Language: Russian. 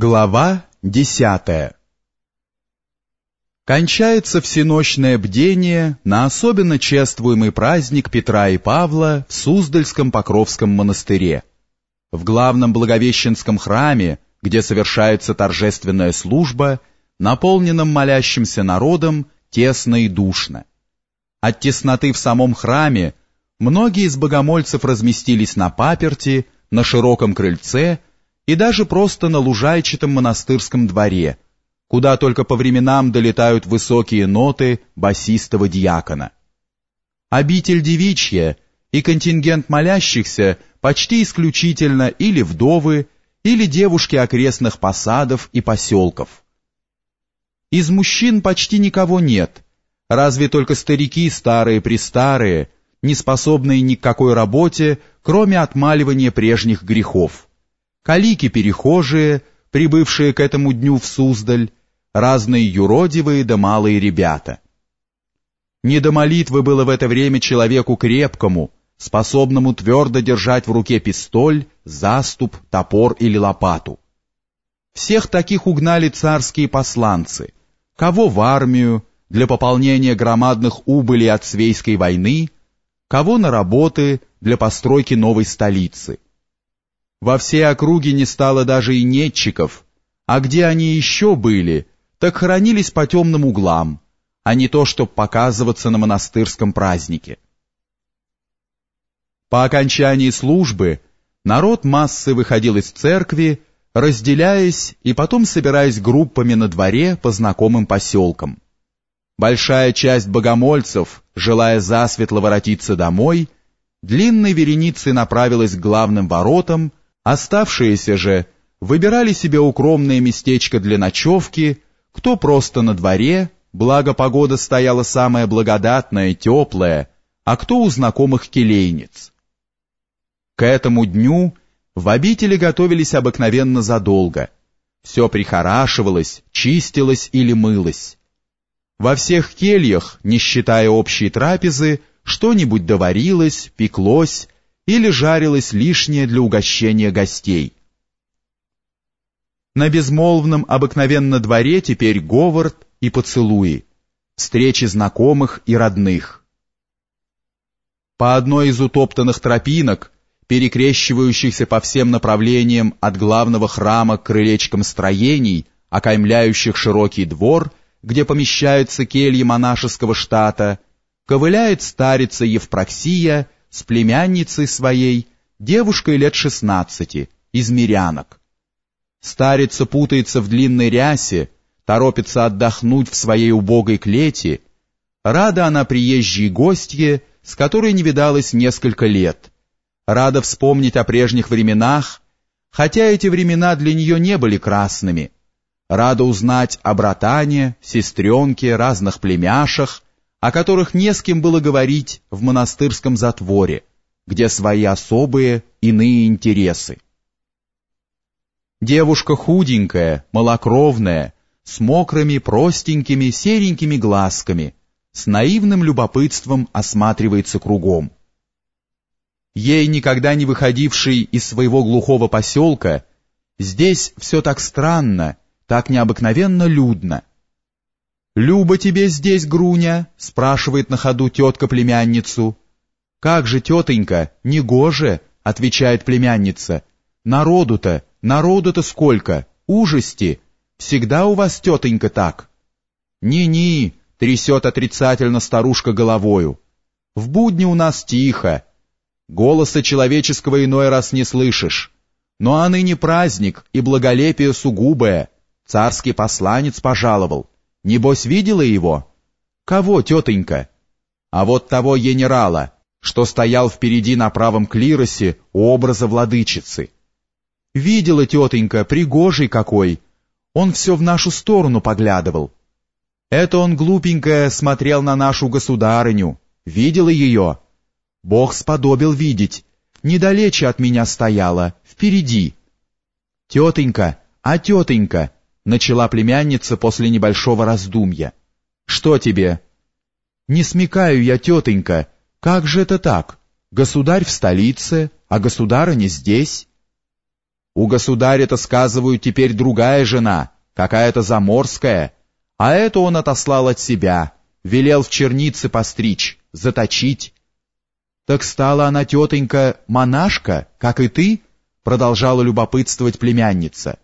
Глава десятая Кончается всеночное бдение на особенно чествуемый праздник Петра и Павла в Суздальском Покровском монастыре. В главном Благовещенском храме, где совершается торжественная служба, наполненном молящимся народом, тесно и душно. От тесноты в самом храме многие из богомольцев разместились на паперти, на широком крыльце и даже просто на лужайчатом монастырском дворе, куда только по временам долетают высокие ноты басистого диакона. Обитель девичья и контингент молящихся почти исключительно или вдовы, или девушки окрестных посадов и поселков. Из мужчин почти никого нет, разве только старики старые-престарые, не способные ни к какой работе, кроме отмаливания прежних грехов калики-перехожие, прибывшие к этому дню в Суздаль, разные юродивые да малые ребята. Не до молитвы было в это время человеку крепкому, способному твердо держать в руке пистоль, заступ, топор или лопату. Всех таких угнали царские посланцы, кого в армию для пополнения громадных убылей от Свейской войны, кого на работы для постройки новой столицы. Во всей округе не стало даже и нетчиков, а где они еще были, так хоронились по темным углам, а не то, чтобы показываться на монастырском празднике. По окончании службы народ массы выходил из церкви, разделяясь и потом собираясь группами на дворе по знакомым поселкам. Большая часть богомольцев, желая засветло воротиться домой, длинной вереницей направилась к главным воротам, Оставшиеся же выбирали себе укромное местечко для ночевки, кто просто на дворе, благо погода стояла самая благодатная, теплая, а кто у знакомых келейниц. К этому дню в обители готовились обыкновенно задолго. Все прихорашивалось, чистилось или мылось. Во всех кельях, не считая общей трапезы, что-нибудь доварилось, пеклось, или жарилось лишнее для угощения гостей. На безмолвном обыкновенно дворе теперь говор и поцелуи, встречи знакомых и родных. По одной из утоптанных тропинок, перекрещивающихся по всем направлениям от главного храма к крылечкам строений, окаймляющих широкий двор, где помещаются кельи монашеского штата, ковыляет старица Евпроксия с племянницей своей, девушкой лет шестнадцати, из мирянок. Старица путается в длинной рясе, торопится отдохнуть в своей убогой клете. Рада она приезжей гостье, с которой не видалась несколько лет. Рада вспомнить о прежних временах, хотя эти времена для нее не были красными. Рада узнать о братане, сестренке, разных племяшах, о которых не с кем было говорить в монастырском затворе, где свои особые иные интересы. Девушка худенькая, малокровная, с мокрыми, простенькими, серенькими глазками, с наивным любопытством осматривается кругом. Ей, никогда не выходившей из своего глухого поселка, здесь все так странно, так необыкновенно людно, «Люба тебе здесь, Груня?» — спрашивает на ходу тетка племянницу. «Как же, тетонька, негоже!» — отвечает племянница. «Народу-то, народу-то сколько! Ужасти! Всегда у вас, тетонька, так!» «Ни-ни!» — трясет отрицательно старушка головою. «В будни у нас тихо. Голоса человеческого иной раз не слышишь. Но а ныне праздник и благолепие сугубое. Царский посланец пожаловал». Небось, видела его? Кого, тетенька? А вот того генерала, что стоял впереди на правом клиросе у образа владычицы. Видела тетенька, пригожий какой. Он все в нашу сторону поглядывал. Это он, глупенькая, смотрел на нашу государыню. Видела ее? Бог сподобил видеть. Недалече от меня стояла, впереди. Тетенька, а тетенька, начала племянница после небольшого раздумья. «Что тебе?» «Не смекаю я, тетенька, как же это так? Государь в столице, а государыня здесь?» У государя-то, сказывают, теперь другая жена, какая-то заморская, а эту он отослал от себя, велел в чернице постричь, заточить. Так стала она, тетенька, монашка, как и ты, продолжала любопытствовать племянница.